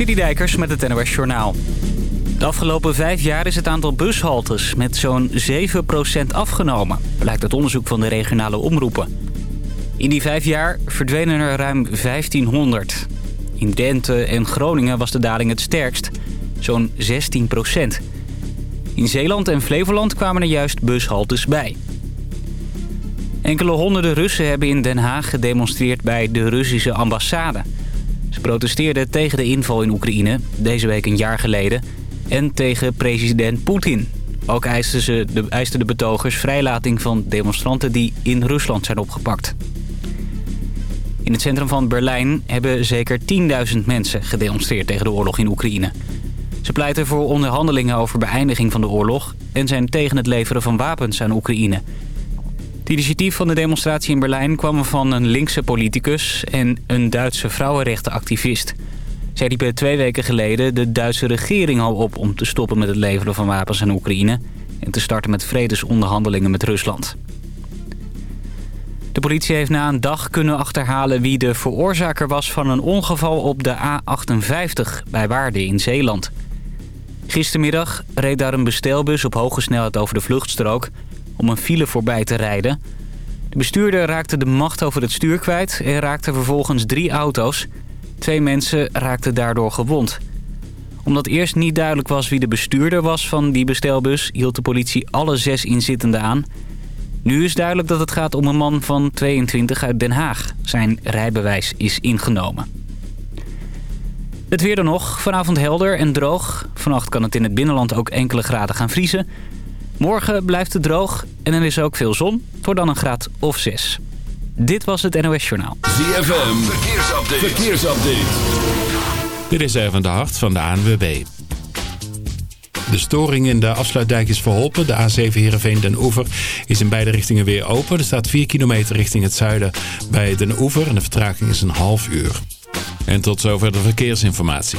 Citydijkers met het NOS Journaal. De afgelopen vijf jaar is het aantal bushaltes met zo'n 7% afgenomen... blijkt uit onderzoek van de regionale omroepen. In die vijf jaar verdwenen er ruim 1500. In Drenthe en Groningen was de daling het sterkst, zo'n 16%. In Zeeland en Flevoland kwamen er juist bushaltes bij. Enkele honderden Russen hebben in Den Haag gedemonstreerd bij de Russische ambassade... Ze protesteerden tegen de inval in Oekraïne, deze week een jaar geleden... en tegen president Poetin. Ook eisten, ze de, eisten de betogers vrijlating van demonstranten die in Rusland zijn opgepakt. In het centrum van Berlijn hebben zeker 10.000 mensen gedemonstreerd tegen de oorlog in Oekraïne. Ze pleiten voor onderhandelingen over beëindiging van de oorlog... en zijn tegen het leveren van wapens aan Oekraïne... Het initiatief van de demonstratie in Berlijn kwam van een linkse politicus en een Duitse vrouwenrechtenactivist. Zij riepen twee weken geleden de Duitse regering al op om te stoppen met het leveren van wapens aan Oekraïne... en te starten met vredesonderhandelingen met Rusland. De politie heeft na een dag kunnen achterhalen wie de veroorzaker was van een ongeval op de A58 bij Waarden in Zeeland. Gistermiddag reed daar een bestelbus op hoge snelheid over de vluchtstrook om een file voorbij te rijden. De bestuurder raakte de macht over het stuur kwijt en raakte vervolgens drie auto's. Twee mensen raakten daardoor gewond. Omdat eerst niet duidelijk was wie de bestuurder was van die bestelbus... hield de politie alle zes inzittenden aan. Nu is duidelijk dat het gaat om een man van 22 uit Den Haag. Zijn rijbewijs is ingenomen. Het weer dan nog. Vanavond helder en droog. Vannacht kan het in het binnenland ook enkele graden gaan vriezen. Morgen blijft het droog en er is ook veel zon. Voor dan een graad of 6. Dit was het NOS Journaal. ZFM, verkeersupdate. verkeersupdate. Dit is even de hart van de ANWB. De storing in de afsluitdijk is verholpen. De A7 Heerenveen Den Oever is in beide richtingen weer open. Er staat 4 kilometer richting het zuiden bij Den Oever. En de vertraging is een half uur. En tot zover de verkeersinformatie.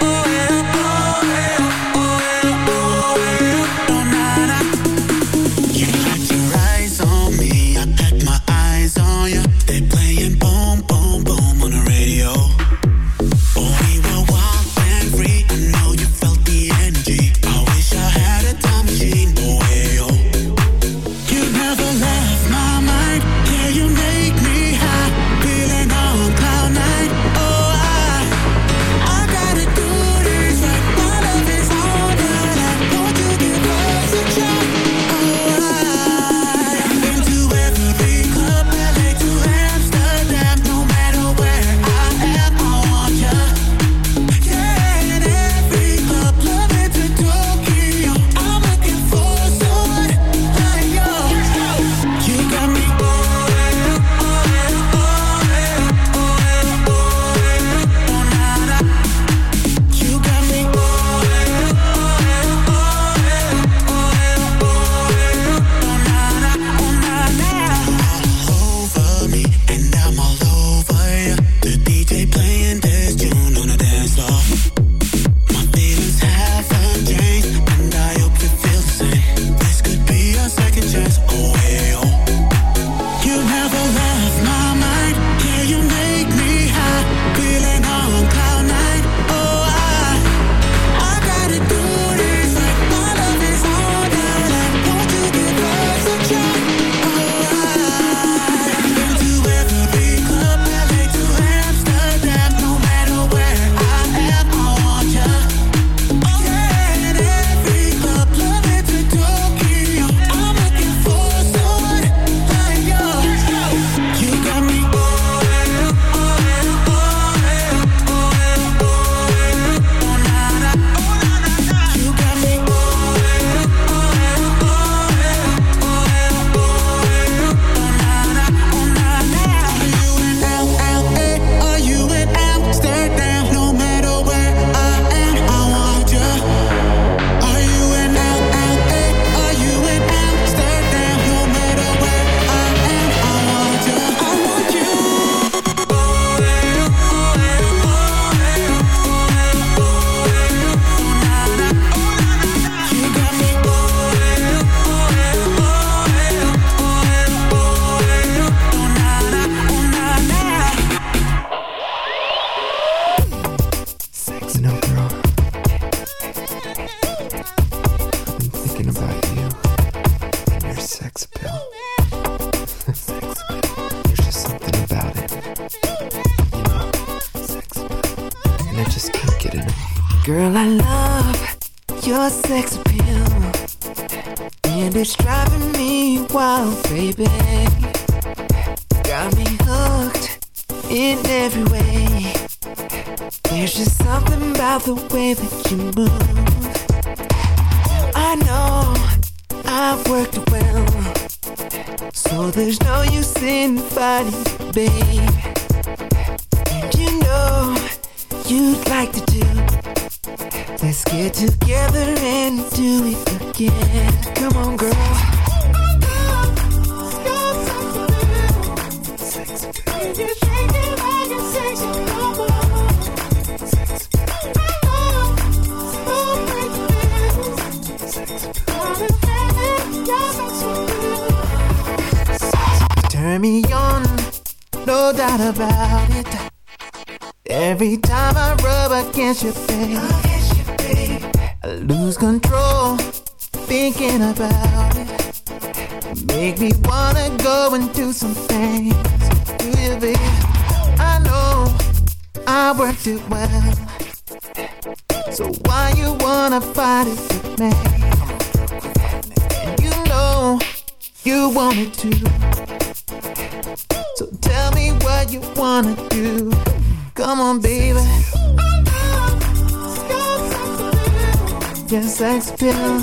your sex pill.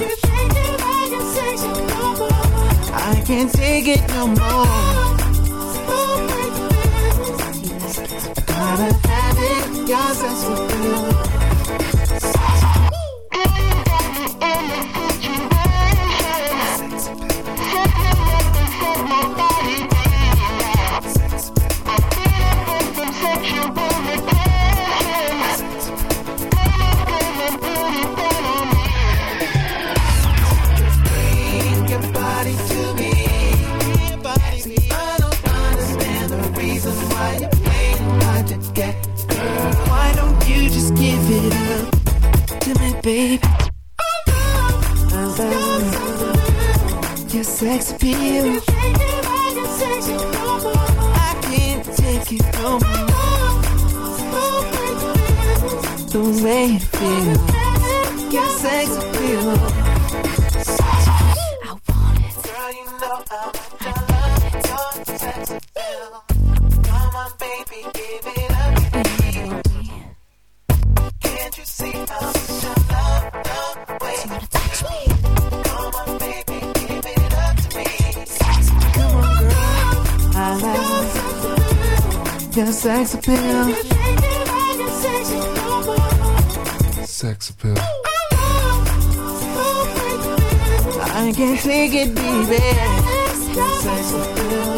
I can't take it no more. Gotta have it, your sex appeal. I can't take it no more. The way it feels. sex appeal. Sex appeal. I can take it, baby. Sex appeal.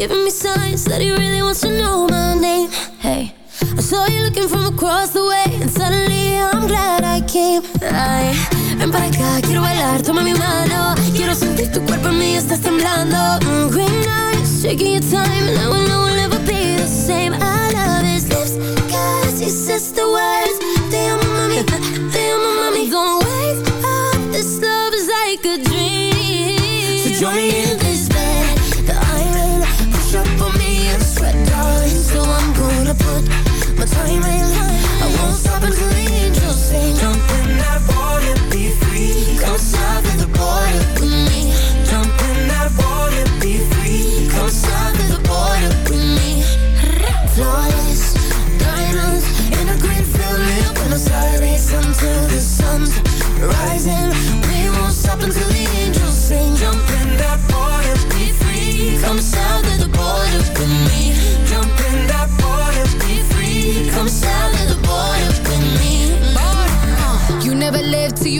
giving me signs that he really wants to know my name. Hey, I saw you looking from across the way, and suddenly I'm glad I came. Ay, ven para acá, quiero bailar, toma mi mano. Quiero sentir tu cuerpo en mí, estás temblando. Mm, green eyes, taking your time, and I know we'll never be the same. I love his lips, cause he says the words.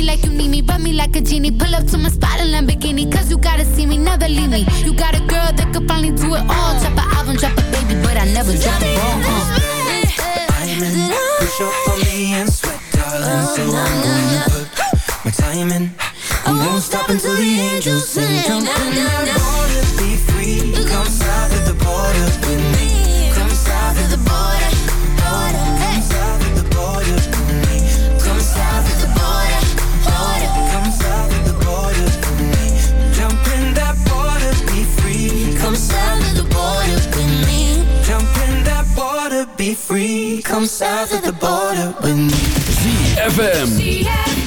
me like you need me, rub me like a genie. Pull up to my spot in Lamborghini, cause you gotta see me, never leave me. You got a girl that could finally do it all. Drop an album, drop a baby, but I never drop it all. Uh. Diamond, push up for me and sweat, darling. So oh, I'm gonna put my time in. I won't stop until the angels sing. Jump in that water, be free. Come south at the border. South of the border with me. ZFM.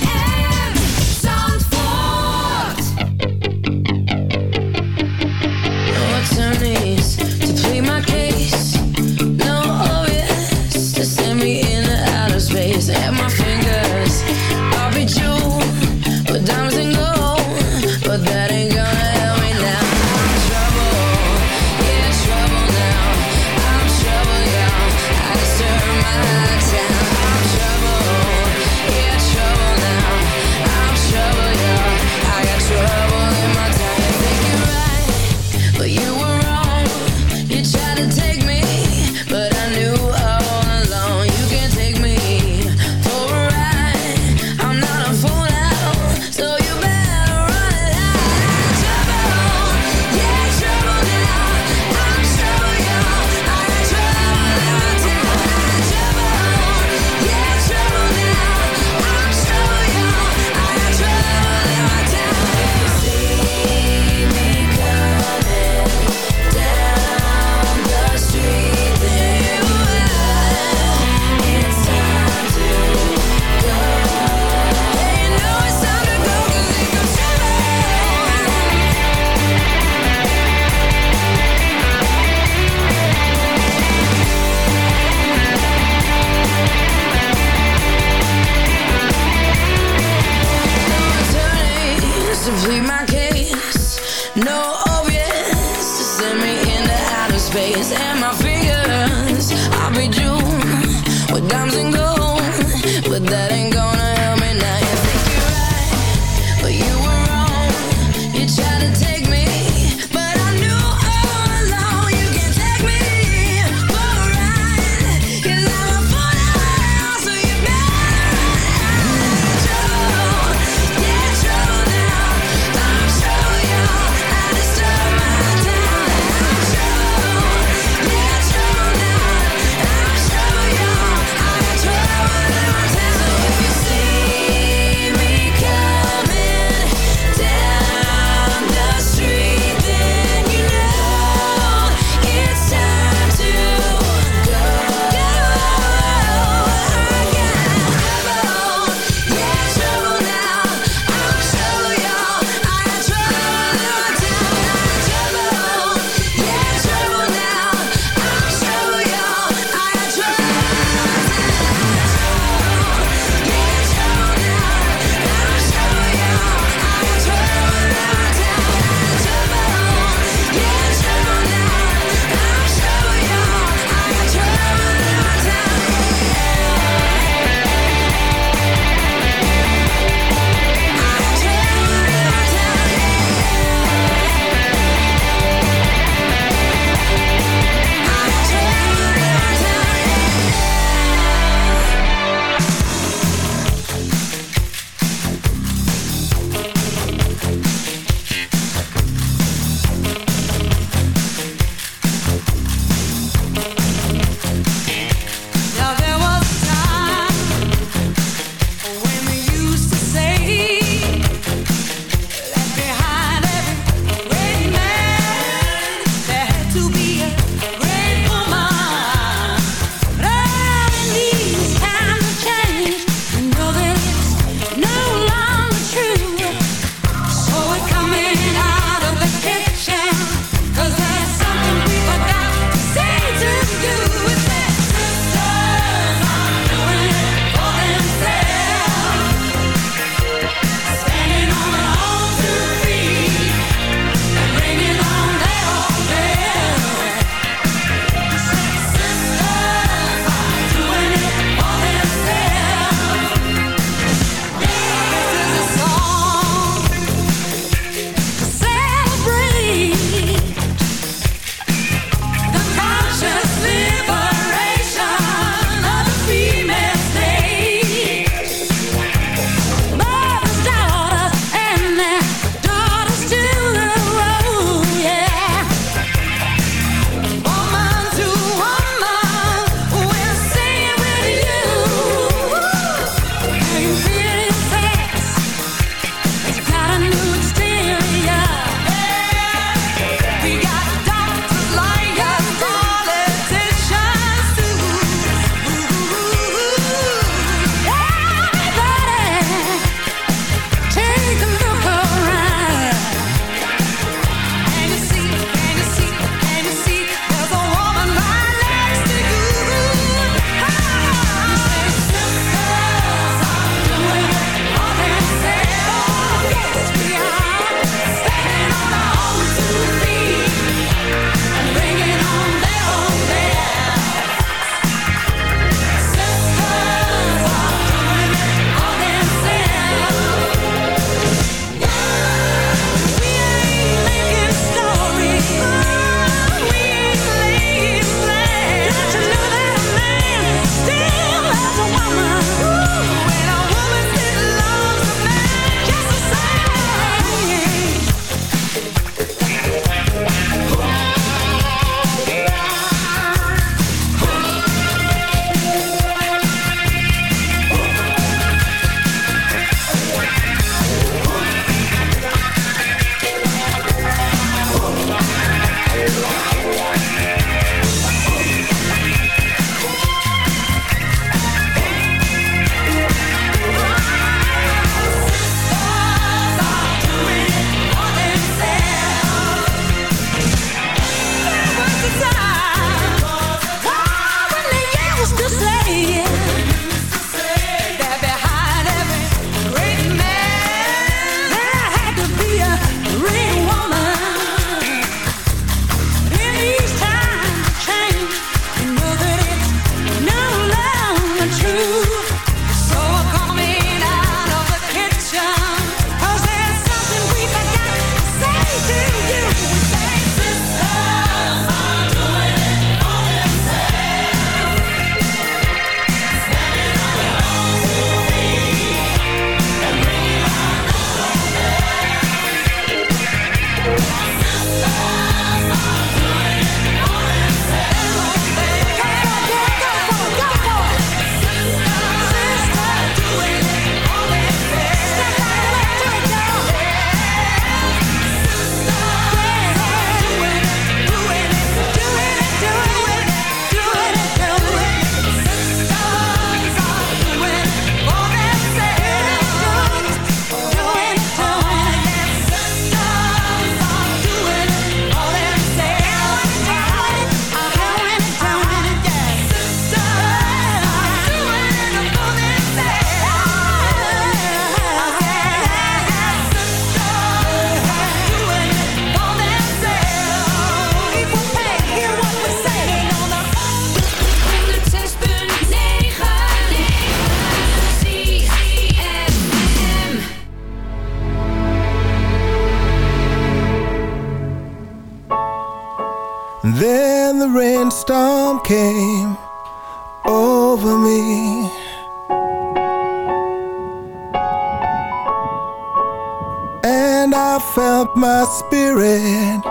my spirit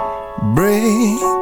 break.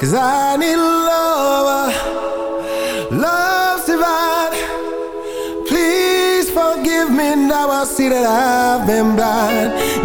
Cause I need love, uh, love's divine. Please forgive me now I see that I've been blind.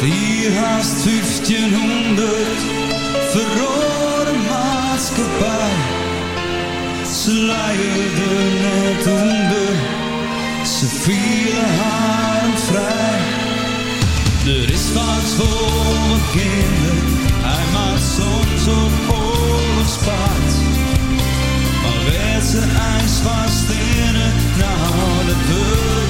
Vier haast 1500 verrode maatschappij. Ze leidden net onder, ze vielen haar vrij. Er is wat voor mijn kinderen, hij maakt soms op oorlogspaard. Maar werd ze ijs vast in het, nou dat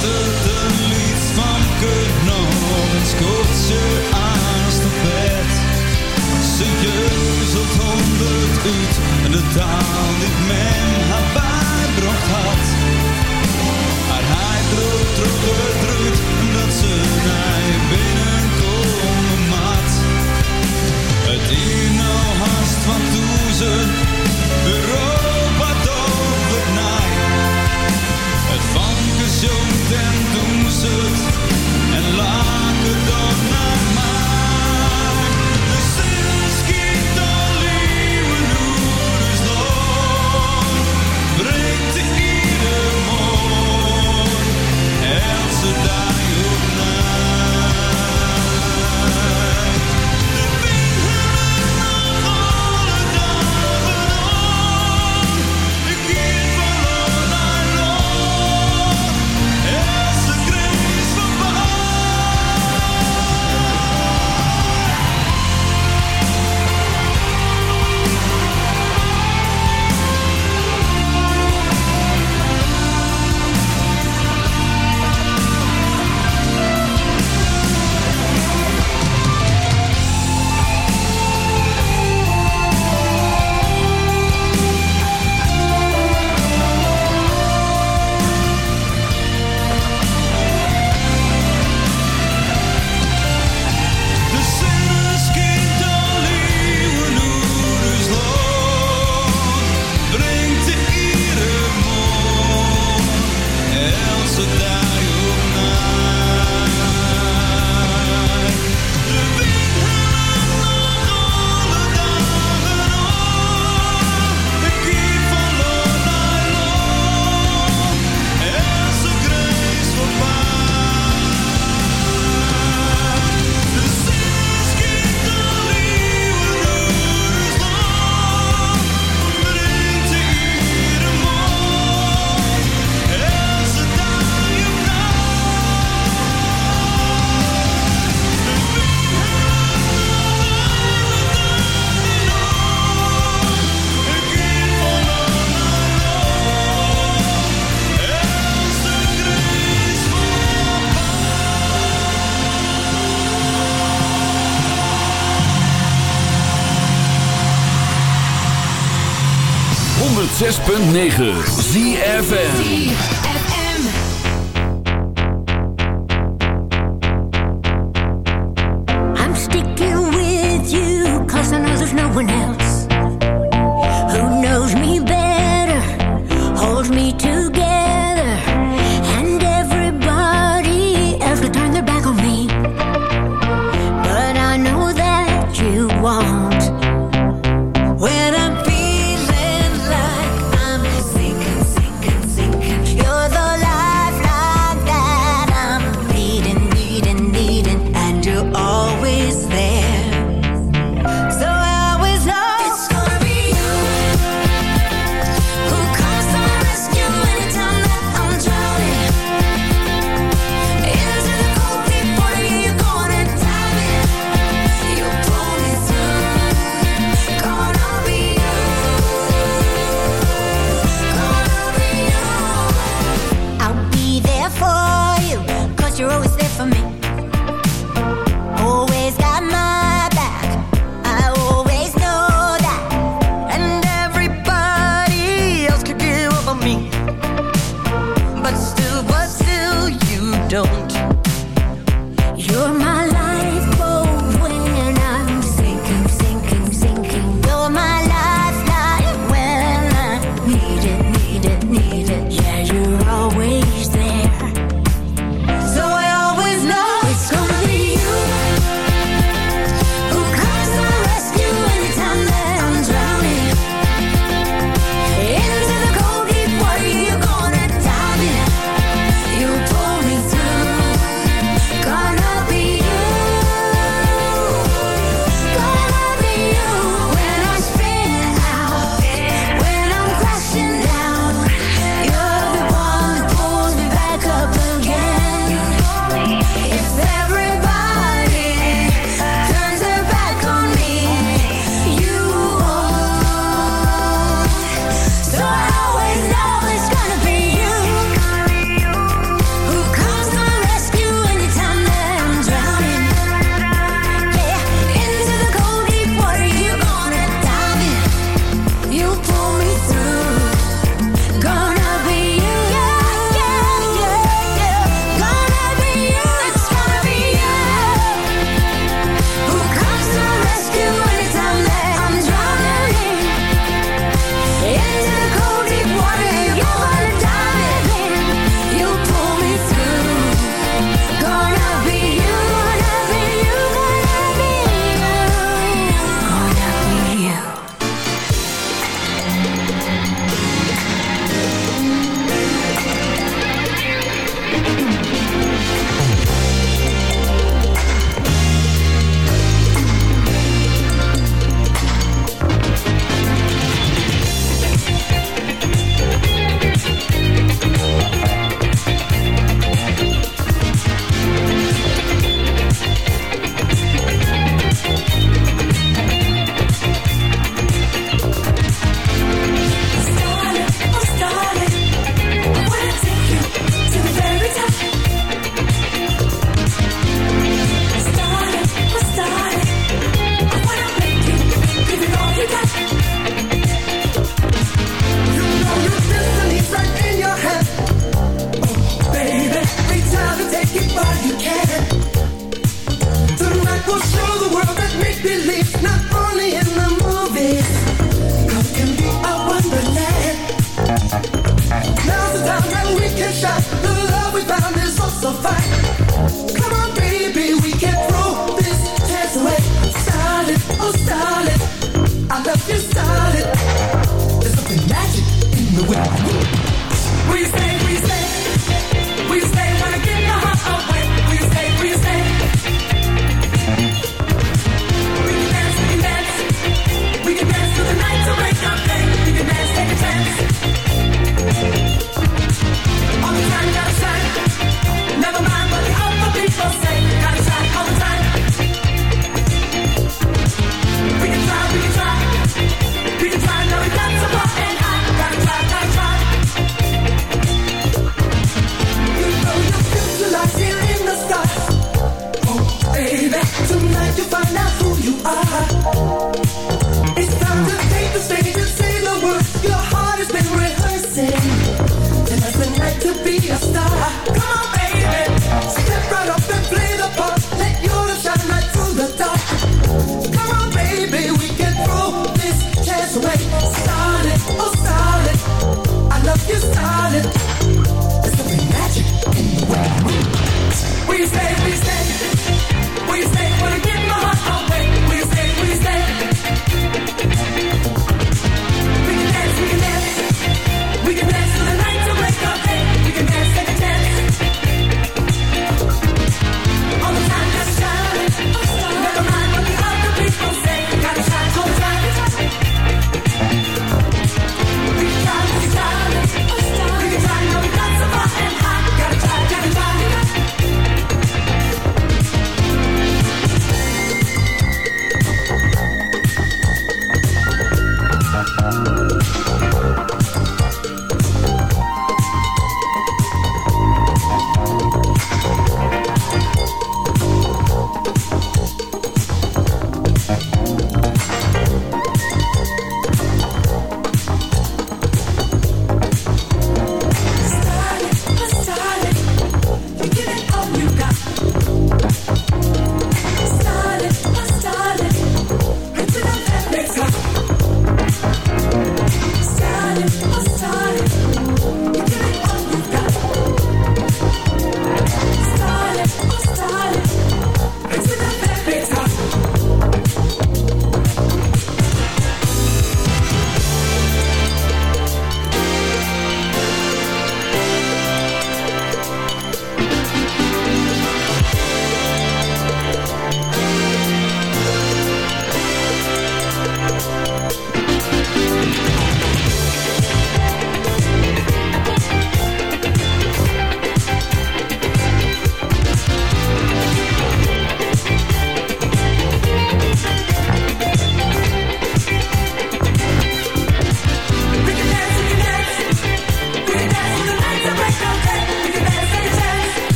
Het een lied van Kurt Het En scoort ze jeuzel de bed. Ze honderd uit en de taal die men haar bijbracht had. Maar hij droeg droeg het en dat ze mij binnenkomen maat. Het hier nou haast van toezen, Europa dood het naai. Het vanken zoet 6.9.